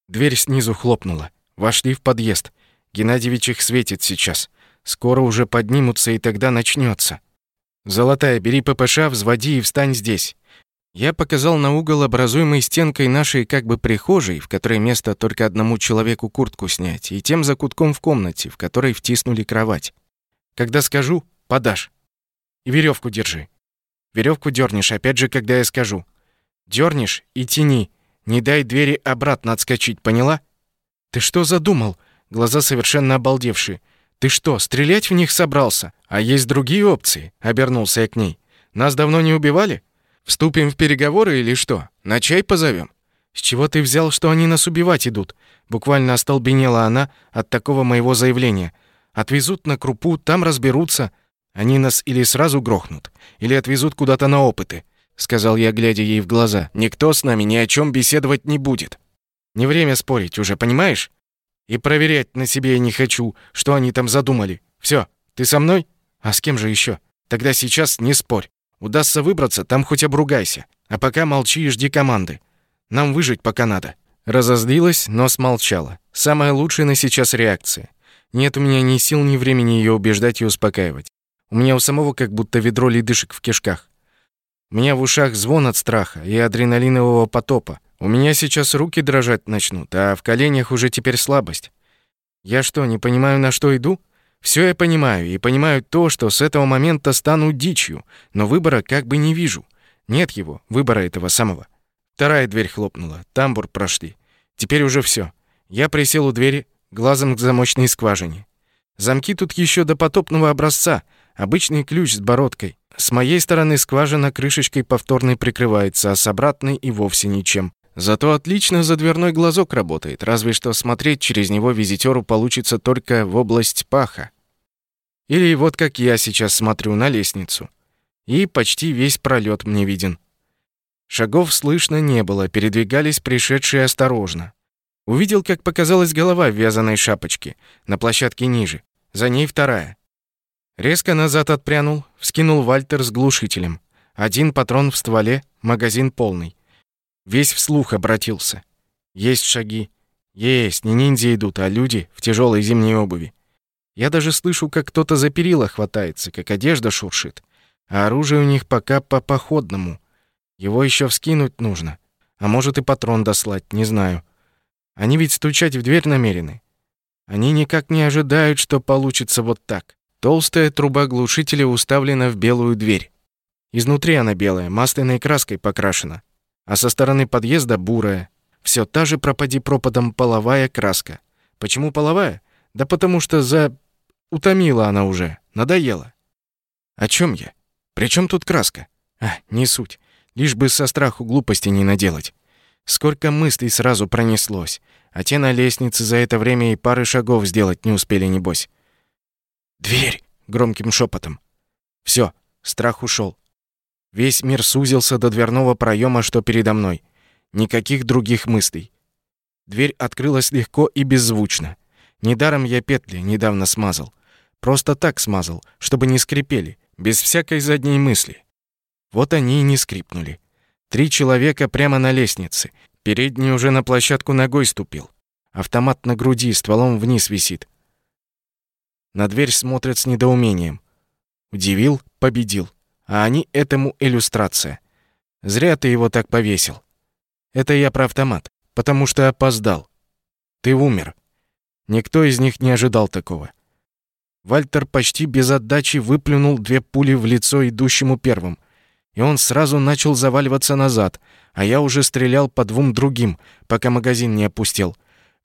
Дверь снизу хлопнула. Вошли в подъезд. Геннадьевич их светит сейчас. Скоро уже поднимутся, и тогда начнется. «Золотая, бери ППШ, взводи и встань здесь». Я показал на угол, образуемый стенкой нашей как бы прихожей, в которой место только одному человеку куртку снять, и тем закутком в комнате, в которой втиснули кровать. Когда скажу, подашь. И веревку держи. Веревку дернешь, опять же, когда я скажу. Дернешь и тяни. Не дай двери обратно отскочить, поняла? Ты что задумал? Глаза совершенно обалдевшие. Ты что, стрелять в них собрался? А есть другие опции, обернулся я к ней. Нас давно не убивали? Вступим в переговоры или что? На чай позовем? С чего ты взял, что они нас убивать идут? Буквально остолбенела она от такого моего заявления. Отвезут на крупу, там разберутся. Они нас или сразу грохнут, или отвезут куда-то на опыты, сказал я, глядя ей в глаза. Никто с нами ни о чем беседовать не будет. Не время спорить уже, понимаешь? И проверять на себе я не хочу, что они там задумали. Все, ты со мной? А с кем же еще? Тогда сейчас не спорь. Удастся выбраться, там хоть обругайся. А пока молчи и жди команды. Нам выжить пока надо. Разозлилась, но смолчала. Самая лучшая на сейчас реакция. Нет у меня ни сил, ни времени ее убеждать и успокаивать. У меня у самого как будто ведро ледышек в кишках. У меня в ушах звон от страха и адреналинового потопа. У меня сейчас руки дрожать начнут, а в коленях уже теперь слабость. Я что, не понимаю, на что иду? Все я понимаю, и понимаю то, что с этого момента стану дичью, но выбора как бы не вижу. Нет его, выбора этого самого. Вторая дверь хлопнула, тамбур прошли. Теперь уже все. Я присел у двери, глазом к замочной скважине. Замки тут еще до потопного образца, обычный ключ с бородкой. С моей стороны скважина крышечкой повторной прикрывается, а с обратной и вовсе ничем. Зато отлично за дверной глазок работает, разве что смотреть через него визитеру получится только в область паха. Или вот как я сейчас смотрю на лестницу. И почти весь пролет мне виден. Шагов слышно не было, передвигались пришедшие осторожно. Увидел, как показалась голова в вязаной шапочке, на площадке ниже. За ней вторая. Резко назад отпрянул, вскинул Вальтер с глушителем. Один патрон в стволе, магазин полный. Весь вслух обратился. Есть шаги. Есть, не ниндзя идут, а люди в тяжелой зимней обуви. Я даже слышу, как кто-то за перила хватается, как одежда шуршит. А оружие у них пока по походному. Его еще вскинуть нужно. А может и патрон дослать, не знаю. Они ведь стучать в дверь намерены. Они никак не ожидают, что получится вот так. Толстая труба глушителя уставлена в белую дверь. Изнутри она белая, масляной краской покрашена, а со стороны подъезда бурая. Все та же пропади пропадом половая краска. Почему половая? Да потому что за... Утомила она уже, надоела. О чем я? При чем тут краска? А, не суть. Лишь бы со страху глупости не наделать. Сколько мыслей сразу пронеслось. А те на лестнице за это время и пары шагов сделать не успели, небось. «Дверь!» — громким шепотом. Все, страх ушел. Весь мир сузился до дверного проема, что передо мной. Никаких других мыслей. Дверь открылась легко и беззвучно. Недаром я петли недавно смазал. Просто так смазал, чтобы не скрипели, без всякой задней мысли. Вот они и не скрипнули. Три человека прямо на лестнице. Передний уже на площадку ногой ступил. Автомат на груди, стволом вниз висит. На дверь смотрят с недоумением. Удивил, победил. А они этому иллюстрация. Зря ты его так повесил. Это я про автомат, потому что опоздал. Ты умер. Никто из них не ожидал такого. Вальтер почти без отдачи выплюнул две пули в лицо идущему первым, и он сразу начал заваливаться назад, а я уже стрелял по двум другим, пока магазин не опустел.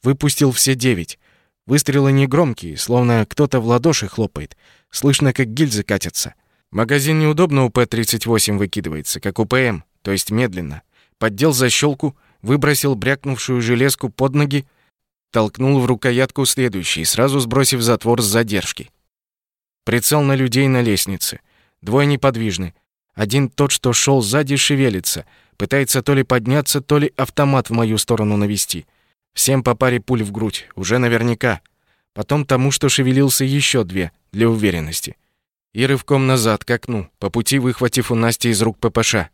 Выпустил все девять. Выстрелы не громкие, словно кто-то в ладоши хлопает. Слышно, как гильзы катятся. Магазин неудобно у П-38 выкидывается, как у ПМ, то есть медленно. Поддел защелку, выбросил брякнувшую железку под ноги, толкнул в рукоятку следующий, сразу сбросив затвор с задержки. Прицел на людей на лестнице. Двое неподвижны. Один тот, что шел сзади, шевелится. Пытается то ли подняться, то ли автомат в мою сторону навести. Всем по паре пуль в грудь, уже наверняка. Потом тому, что шевелился, еще две, для уверенности. И рывком назад, к окну, по пути выхватив у Насти из рук ППШ.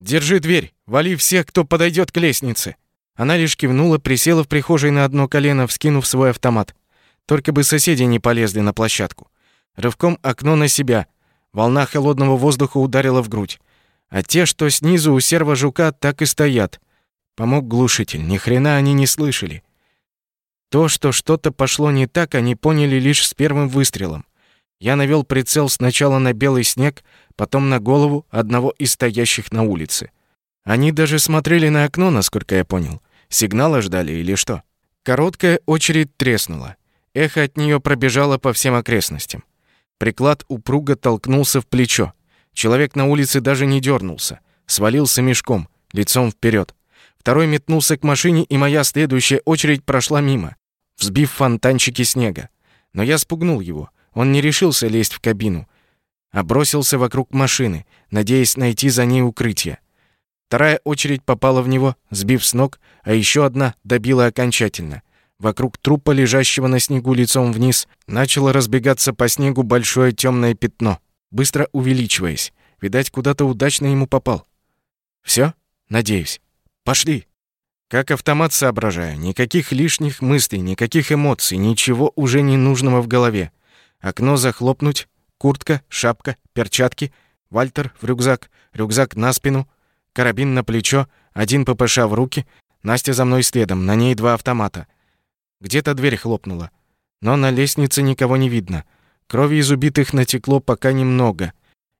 «Держи дверь! Вали всех, кто подойдет к лестнице!» Она лишь кивнула, присела в прихожей на одно колено, вскинув свой автомат. Только бы соседи не полезли на площадку. Рывком окно на себя. Волна холодного воздуха ударила в грудь. А те, что снизу у серва жука, так и стоят. Помог глушитель. Ни хрена они не слышали. То, что что-то пошло не так, они поняли лишь с первым выстрелом. Я навел прицел сначала на белый снег, потом на голову одного из стоящих на улице. Они даже смотрели на окно, насколько я понял. Сигнала ждали или что? Короткая очередь треснула. Эхо от нее пробежало по всем окрестностям. Приклад упруго толкнулся в плечо. Человек на улице даже не дернулся. Свалился мешком, лицом вперед. Второй метнулся к машине, и моя следующая очередь прошла мимо, взбив фонтанчики снега. Но я спугнул его. Он не решился лезть в кабину, а бросился вокруг машины, надеясь найти за ней укрытие. Вторая очередь попала в него, сбив с ног, а еще одна добила окончательно. Вокруг трупа, лежащего на снегу лицом вниз, начало разбегаться по снегу большое темное пятно, быстро увеличиваясь. Видать, куда-то удачно ему попал. Все? Надеюсь. Пошли. Как автомат соображаю, никаких лишних мыслей, никаких эмоций, ничего уже не нужного в голове. Окно захлопнуть, куртка, шапка, перчатки, Вальтер в рюкзак, рюкзак на спину, карабин на плечо, один ППШ в руки, Настя за мной следом, на ней два автомата. Где-то дверь хлопнула. Но на лестнице никого не видно. Крови из убитых натекло пока немного.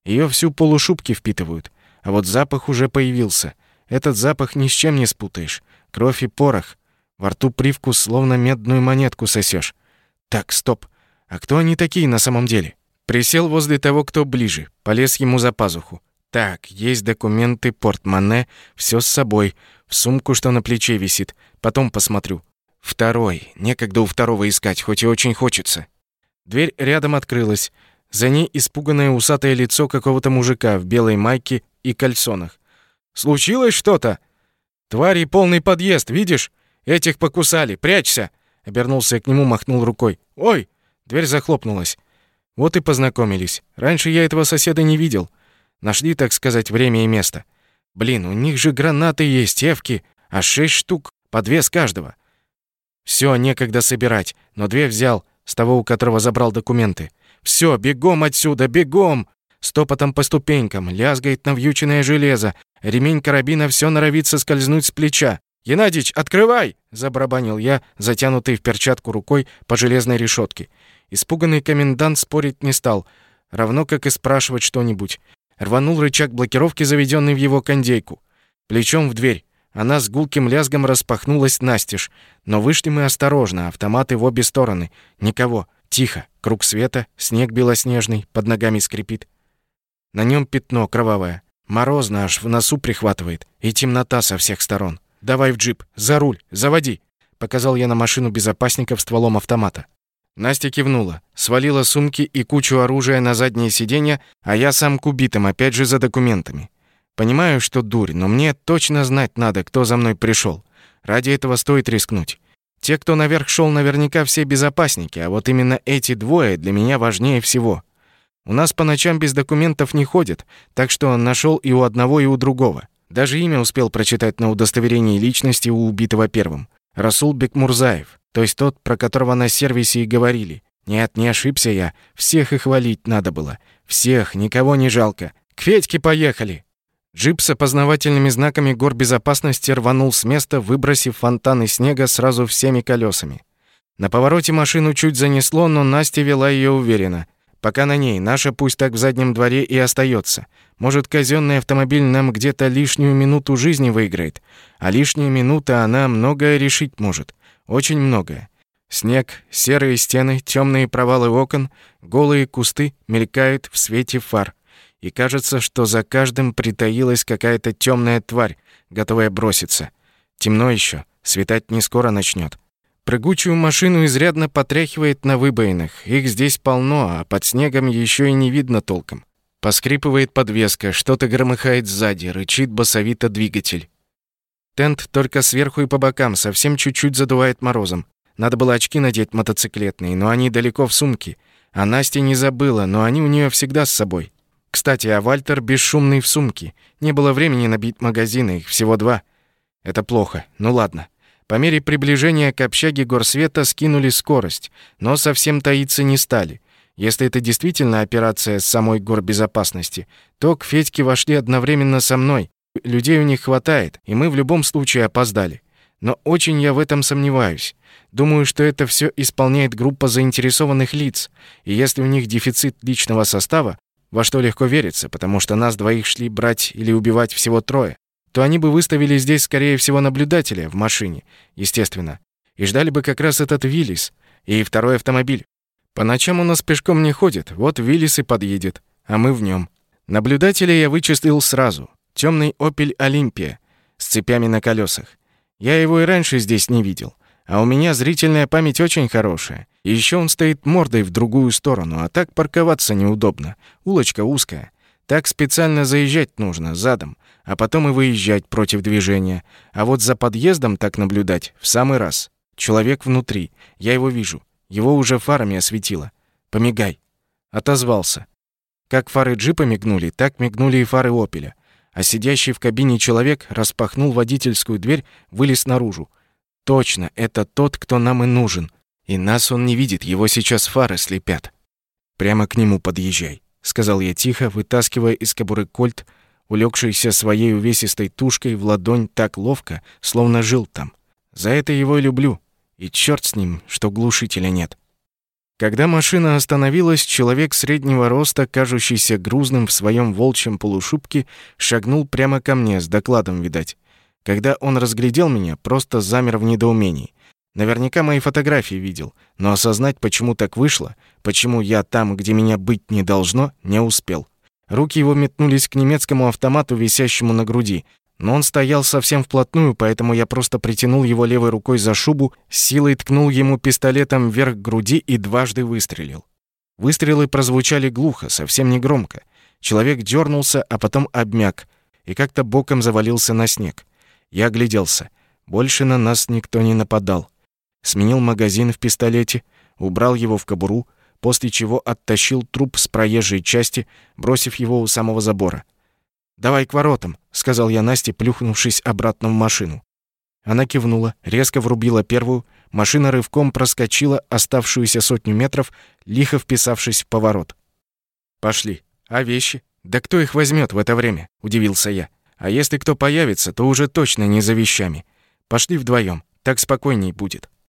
Ее всю полушубки впитывают. А вот запах уже появился. Этот запах ни с чем не спутаешь. Кровь и порох. Во рту привкус, словно медную монетку сосешь. Так, стоп. А кто они такие на самом деле? Присел возле того, кто ближе, полез ему за пазуху. Так, есть документы, портмоне, все с собой, в сумку, что на плече висит. Потом посмотрю. Второй. Некогда у второго искать, хоть и очень хочется. Дверь рядом открылась. За ней испуганное усатое лицо какого-то мужика в белой майке и кальсонах. «Случилось что-то?» «Твари полный подъезд, видишь? Этих покусали, прячься!» Обернулся к нему, махнул рукой. «Ой!» Дверь захлопнулась. Вот и познакомились. Раньше я этого соседа не видел. Нашли, так сказать, время и место. Блин, у них же гранаты есть, эвки, а шесть штук, по две с каждого. Все, некогда собирать, но две взял, с того, у которого забрал документы. Все, бегом отсюда, бегом! Стопотом по ступенькам, лязгает навьюченное железо, ремень карабина все норовит соскользнуть с плеча. «Геннадич, открывай!» — забарабанил я, затянутый в перчатку рукой по железной решетке. Испуганный комендант спорить не стал, равно как и спрашивать что-нибудь. Рванул рычаг блокировки, заведенный в его кондейку. Плечом в дверь. Она с гулким лязгом распахнулась настежь, но вышли мы осторожно, автоматы в обе стороны. Никого. Тихо. Круг света, снег белоснежный, под ногами скрипит. На нем пятно кровавое. Морозно аж в носу прихватывает. И темнота со всех сторон. «Давай в джип. За руль. Заводи!» Показал я на машину безопасников стволом автомата. Настя кивнула, свалила сумки и кучу оружия на заднее сиденье, а я сам к убитым, опять же за документами. Понимаю, что дурь, но мне точно знать надо, кто за мной пришел. Ради этого стоит рискнуть. Те, кто наверх шел, наверняка все безопасники, а вот именно эти двое для меня важнее всего. У нас по ночам без документов не ходят, так что нашел и у одного, и у другого. Даже имя успел прочитать на удостоверении личности у убитого первым. Расул Бекмурзаев, то есть тот, про которого на сервисе и говорили. Нет, не ошибся я. Всех их хвалить надо было. Всех, никого не жалко. К Федьке поехали. Джип с опознавательными знаками горбезопасности рванул с места, выбросив фонтаны снега сразу всеми колесами. На повороте машину чуть занесло, но Настя вела ее уверенно. Пока на ней, наша пусть так в заднем дворе и остается. Может, казенный автомобиль нам где-то лишнюю минуту жизни выиграет. А лишняя минута, она многое решить может. Очень многое. Снег, серые стены, темные провалы окон, голые кусты мелькают в свете фар и кажется, что за каждым притаилась какая-то темная тварь, готовая броситься. Темно еще, светать не скоро начнет. Прыгучую машину изрядно потряхивает на выбоинах. Их здесь полно, а под снегом еще и не видно толком. Поскрипывает подвеска, что-то громыхает сзади, рычит басовито двигатель. Тент только сверху и по бокам, совсем чуть-чуть задувает морозом. Надо было очки надеть мотоциклетные, но они далеко в сумке. А Настя не забыла, но они у нее всегда с собой. Кстати, а Вальтер бесшумный в сумке. Не было времени набить магазины, их всего два. Это плохо. Ну ладно. По мере приближения к общаге горсвета скинули скорость, но совсем таиться не стали. Если это действительно операция с самой горбезопасности, то к Федьке вошли одновременно со мной. Людей у них хватает, и мы в любом случае опоздали. Но очень я в этом сомневаюсь. Думаю, что это все исполняет группа заинтересованных лиц, и если у них дефицит личного состава, во что легко верится, потому что нас двоих шли брать или убивать всего трое, то они бы выставили здесь, скорее всего, наблюдателя в машине, естественно, и ждали бы как раз этот Виллис и второй автомобиль. По ночам у нас пешком не ходит, вот Виллис и подъедет, а мы в нем. Наблюдателя я вычислил сразу. Темный Opel Olympia с цепями на колесах. Я его и раньше здесь не видел. А у меня зрительная память очень хорошая. И еще он стоит мордой в другую сторону, а так парковаться неудобно. Улочка узкая. Так специально заезжать нужно, задом, а потом и выезжать против движения. А вот за подъездом так наблюдать в самый раз. Человек внутри. Я его вижу. Его уже фарами осветило. Помигай. Отозвался. Как фары джипа мигнули, так мигнули и фары «Опеля». А сидящий в кабине человек распахнул водительскую дверь, вылез наружу. Точно, это тот, кто нам и нужен. И нас он не видит, его сейчас фары слепят. Прямо к нему подъезжай, сказал я тихо, вытаскивая из кобуры кольт, улегшийся своей увесистой тушкой в ладонь так ловко, словно жил там. За это его и люблю. И черт с ним, что глушителя нет. Когда машина остановилась, человек среднего роста, кажущийся грузным в своем волчьем полушубке, шагнул прямо ко мне с докладом, видать. Когда он разглядел меня, просто замер в недоумении. Наверняка мои фотографии видел, но осознать, почему так вышло, почему я там, где меня быть не должно, не успел. Руки его метнулись к немецкому автомату, висящему на груди, но он стоял совсем вплотную, поэтому я просто притянул его левой рукой за шубу, силой ткнул ему пистолетом вверх груди и дважды выстрелил. Выстрелы прозвучали глухо, совсем не громко. Человек дернулся, а потом обмяк и как-то боком завалился на снег. Я огляделся. Больше на нас никто не нападал. Сменил магазин в пистолете, убрал его в кобуру, после чего оттащил труп с проезжей части, бросив его у самого забора. «Давай к воротам», — сказал я Насте, плюхнувшись обратно в машину. Она кивнула, резко врубила первую, машина рывком проскочила оставшуюся сотню метров, лихо вписавшись в поворот. «Пошли. А вещи? Да кто их возьмет в это время?» — удивился я. А если кто появится, то уже точно не за вещами. Пошли вдвоем, так спокойней будет.